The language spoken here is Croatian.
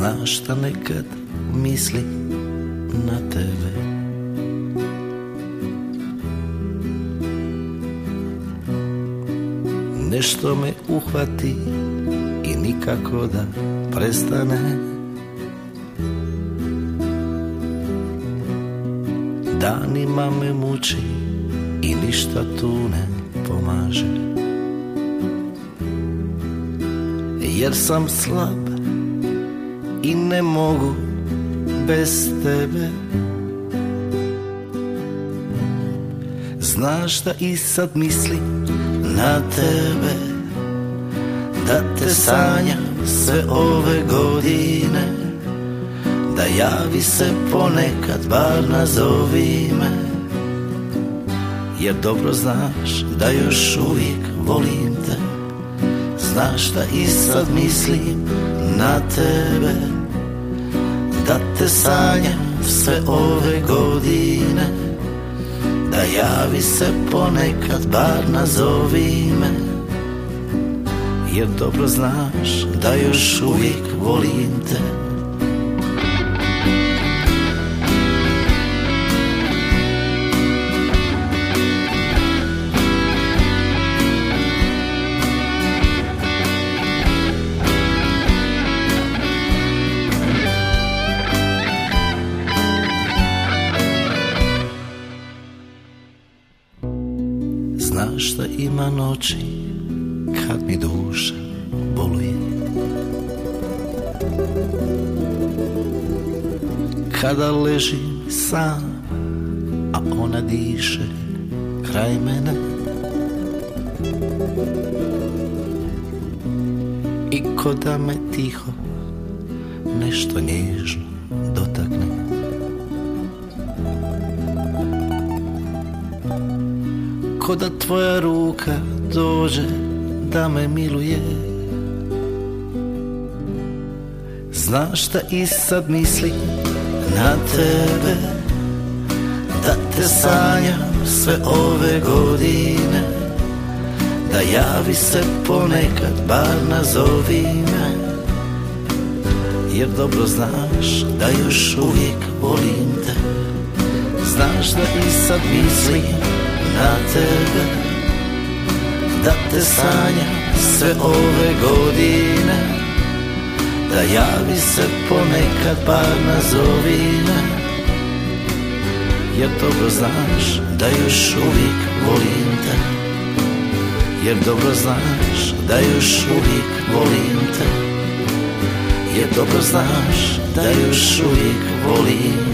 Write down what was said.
Znaš šta nekad misli na tebe? Nešto me uhvati i nikako da prestane. Danima me muči i ništa tu ne pomaže. Jer sam slab i ne mogu bez tebe. Znaš da i sad mislim na tebe Da te sanjam sve ove godine Da javi se ponekad, bar nazovi me. Jer dobro znaš da još uvijek volim te Znaš da i sad mislim na tebe? Da te sanjam sve ove godine Da javi se ponekad, bar nazovi me. Jer dobro znaš da još uvijek volim te šta ima noći kad mi duša boluje. Kada ležim sam, a ona diše kraj mene. I ko da me tiho nešto nježno dotakne Ko da tvoja ruka dođe da me miluje. Znaš da i sad mislim na tebe? Da te sanjam sve ove godine. Da javi se ponekad, bar nazovi me. Jer dobro znaš da još uvijek volim te. Znaš da i sad mislim tebe Da te sanjam sve ove godine Da javi se ponekad bar nazovi me Jer dobro znaš da još uvijek volim te Jer dobro znaš da još uvijek volim te. Jer dobro znaš da još uvijek volim